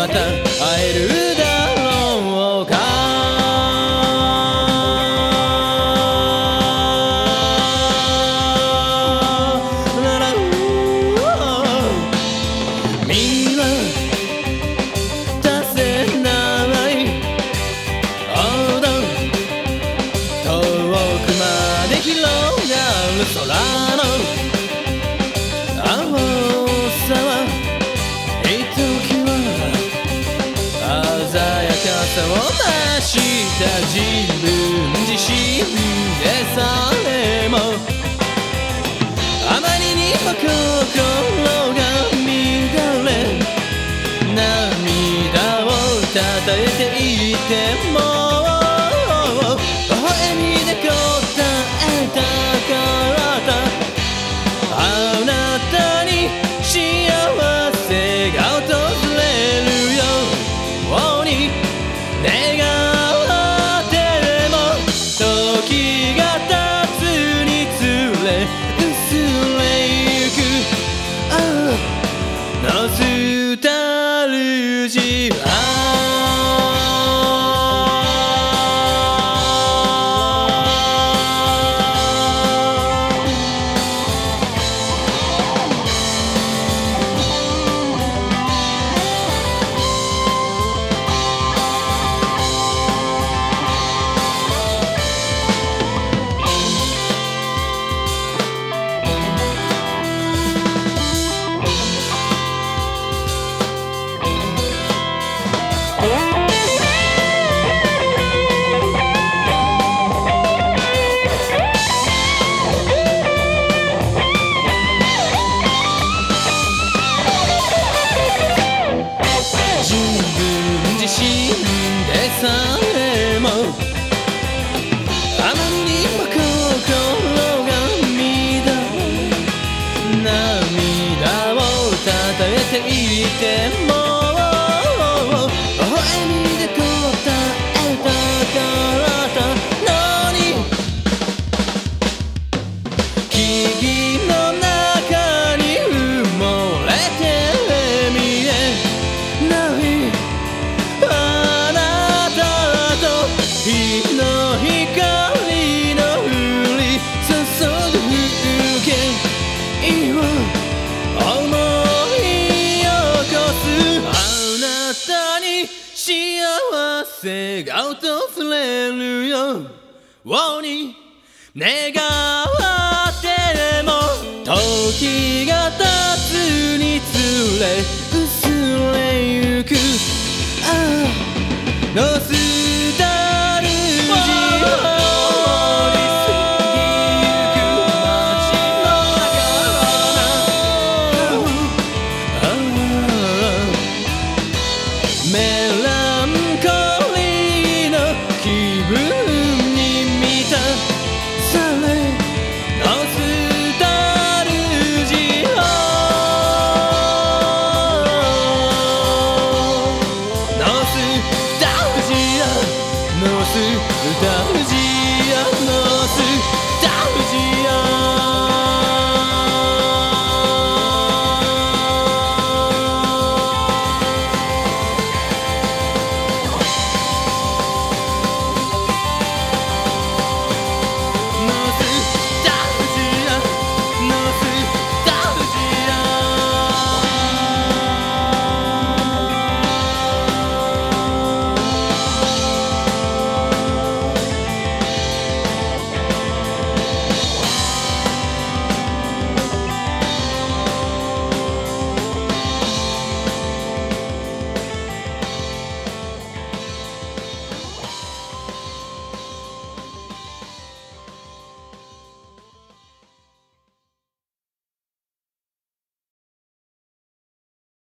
また会える鮮やかさを増した自分自身でさえもあまりにも心が乱れ涙をたたえていても微笑みで答えたからだ。あなたに幸せが訪れるように。願っ死んでさえもあまりにも心が乱れ涙をたたえていてもせが訪れるよ。うに願っても時が経つにつれ